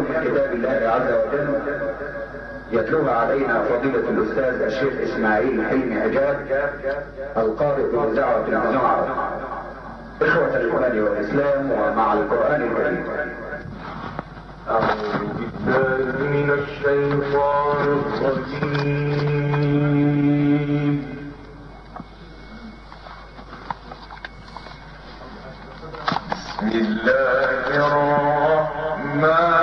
من كتاب الله عز وجل يتلوها علينا فضيلة الأستاذ الشيخ إسماعيل حلمي عجاب القارئ بإذاعة الجمعة إخوة الإيمان والإسلام ومع القرآن الكريم. أعوذ بالله من الشيطان الرجيم. بسم الله الرحمن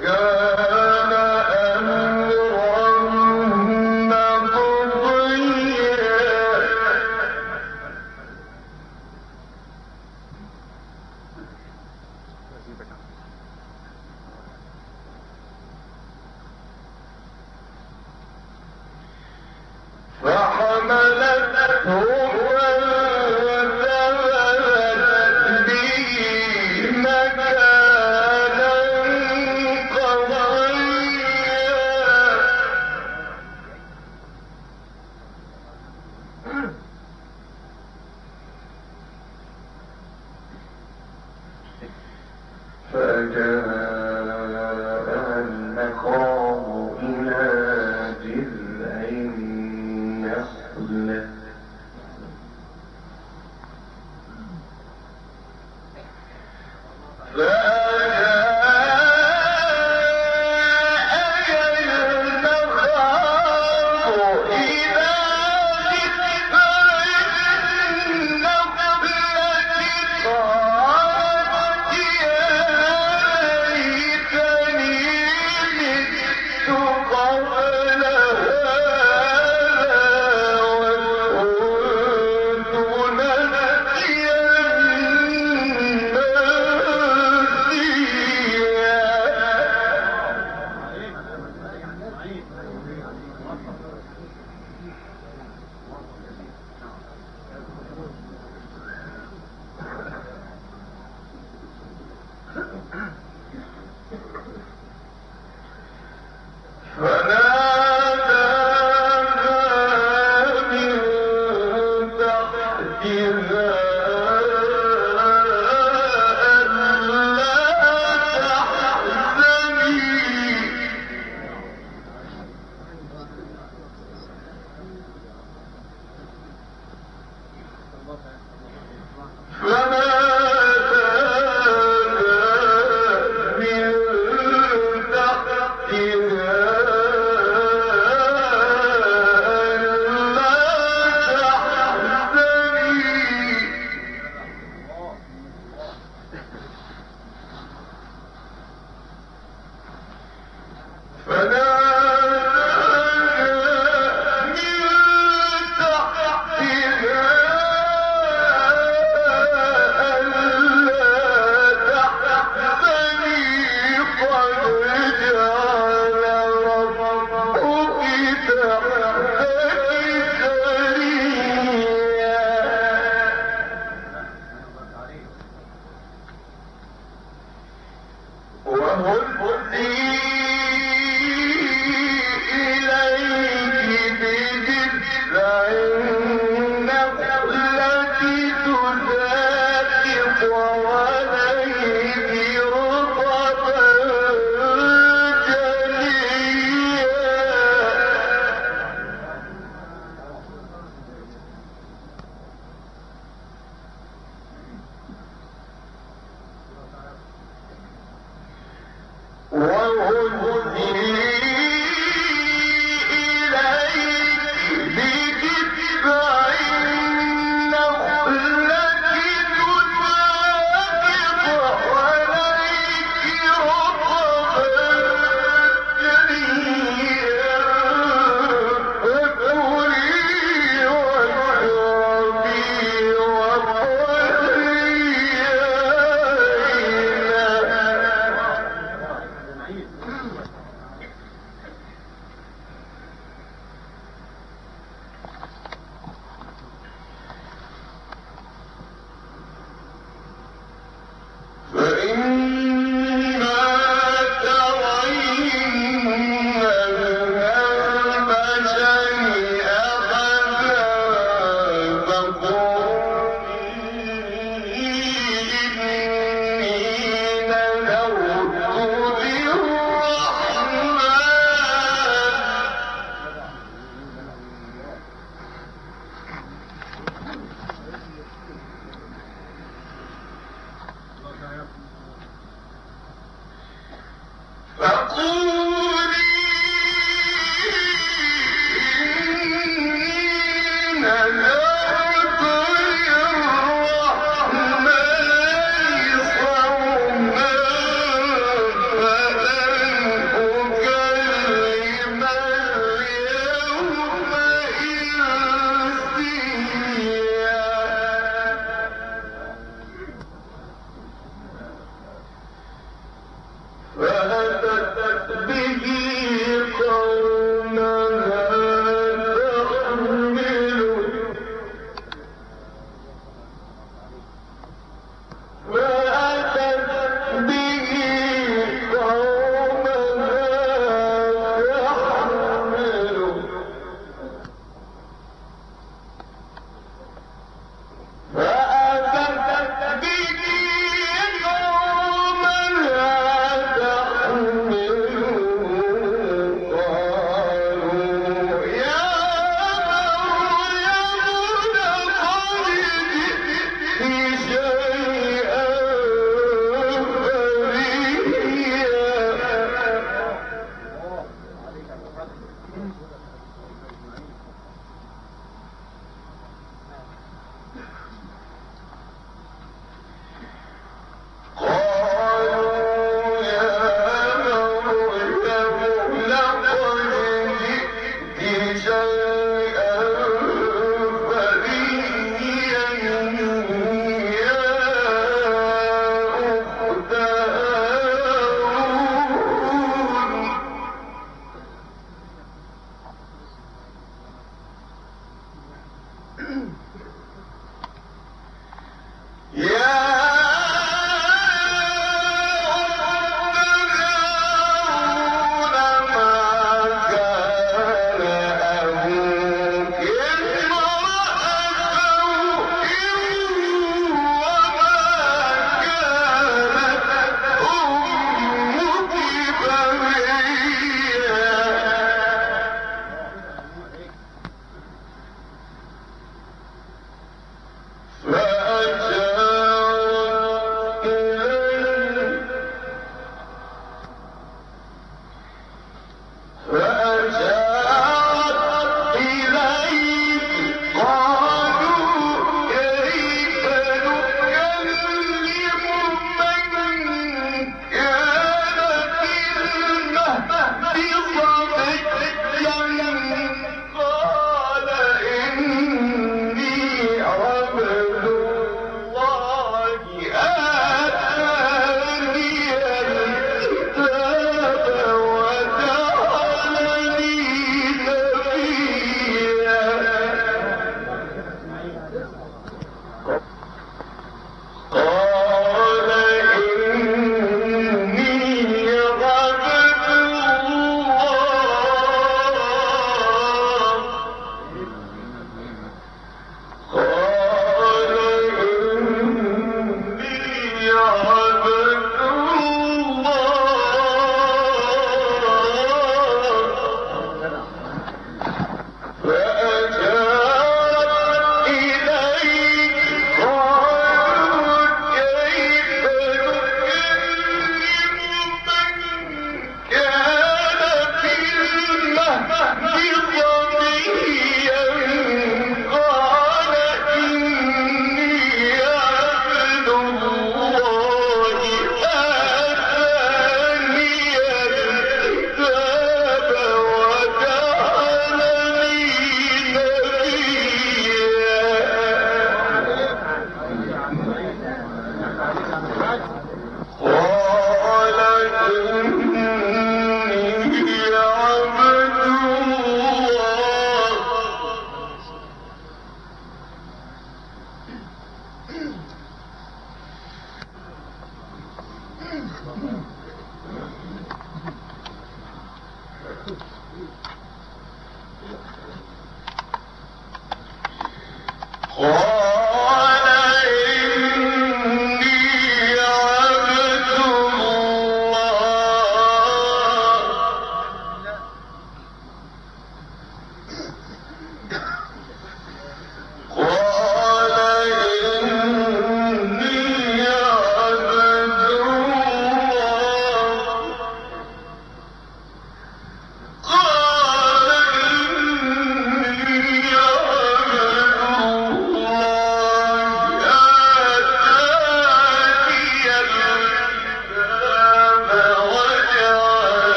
good.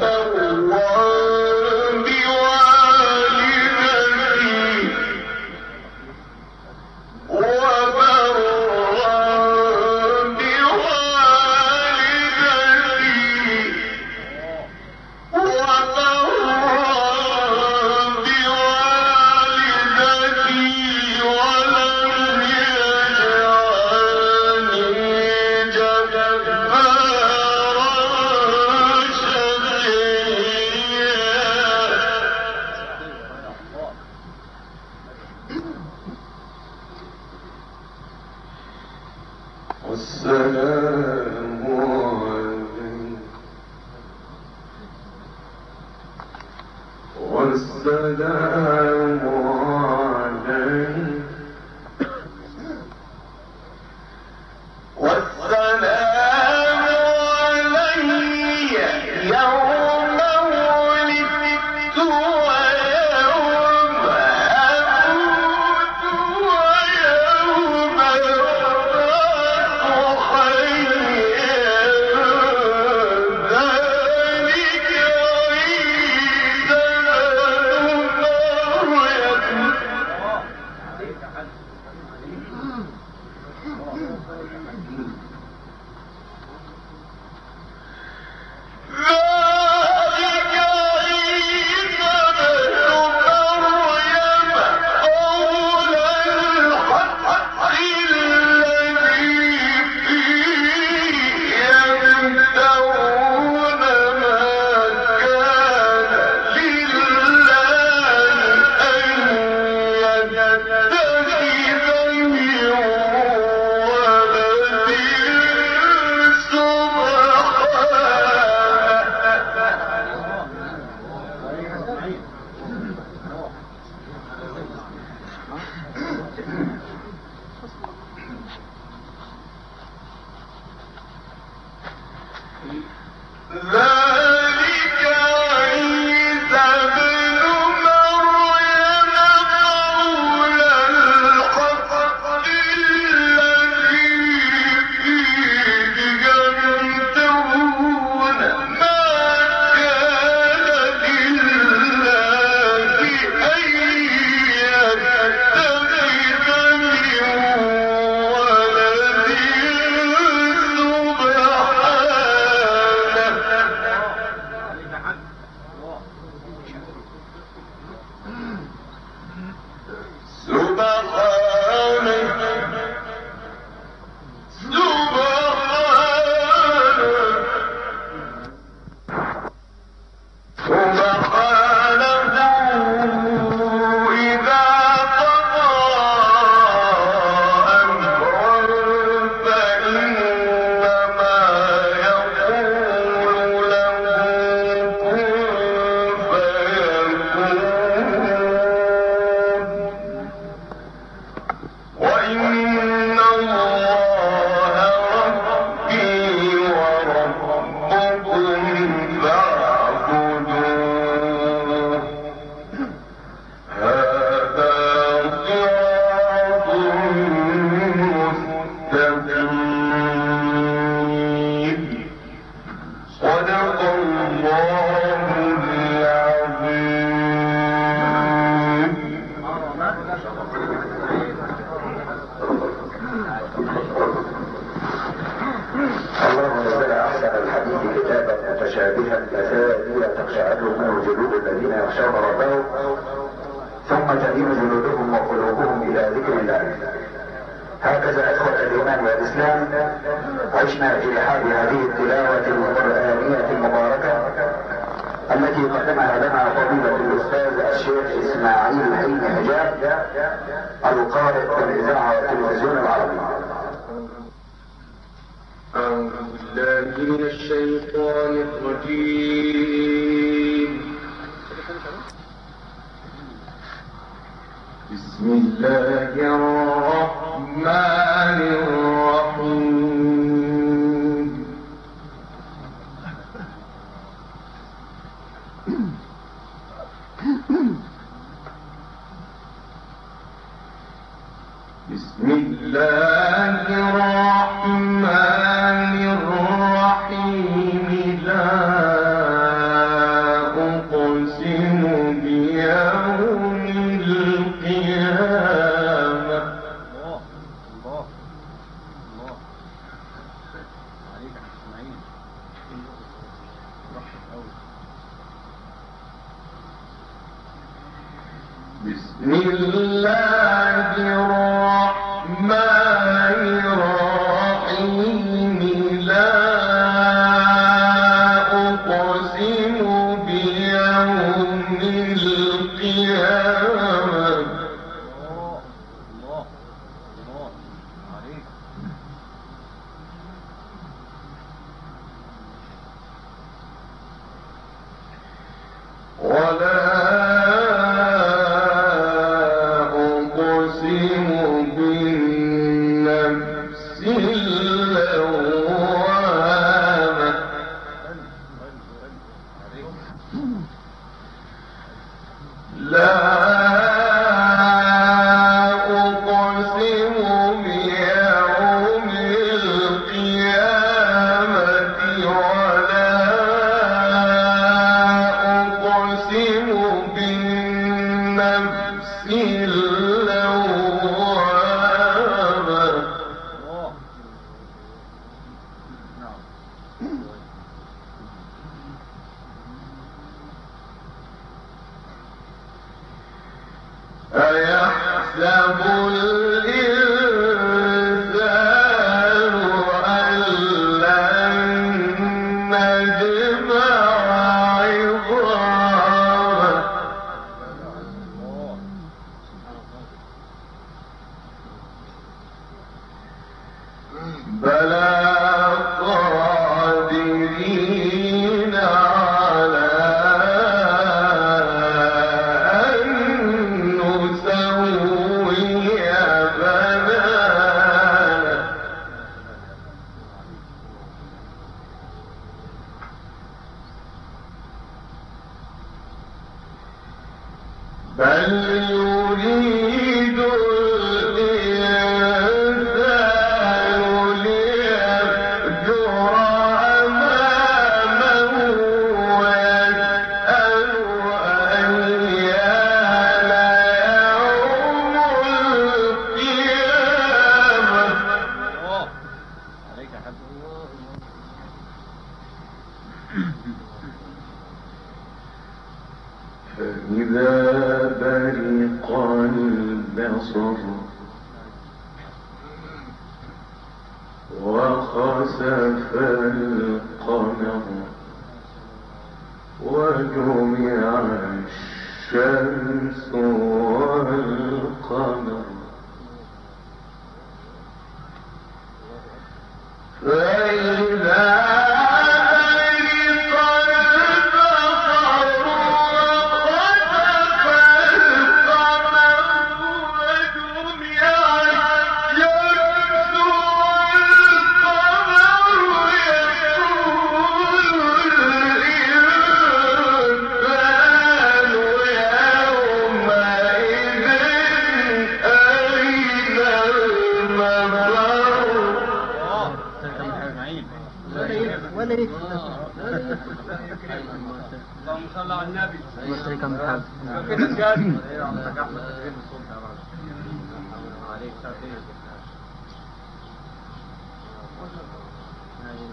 Tata الله نزل أحسن الحديث كتابا متشابها مثاليا تقشعر منه جلود الذين يخشون ربهم ثم تلين جلودهم وقلوبهم إلى ذكر الله. هكذا أخوة الإيمان والإسلام عشنا في حال هذه التلاوة القرآنية المباركة. التي قدمها لنا فضيلة الأستاذ الشيخ إسماعيل عين حجاب القارئ في الإذاعة والتلفزيون العربي. أعوذ بالله من الشيطان الرجيم. بسم الله الرحمن الرحيم. فإذا برق البصر وخسف القمر وجمع الشمس والقمر فإذا كم حد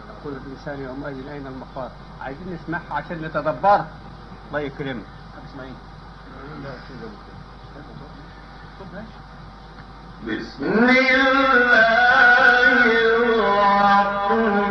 يقول الإنسان يومئذ أين المفار؟ عايزين نسمعها عشان نتدبر الله يكرمك. اسمعين. بسم الله الرحمن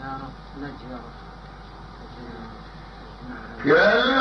نعم يا رب نجي يا رب كلا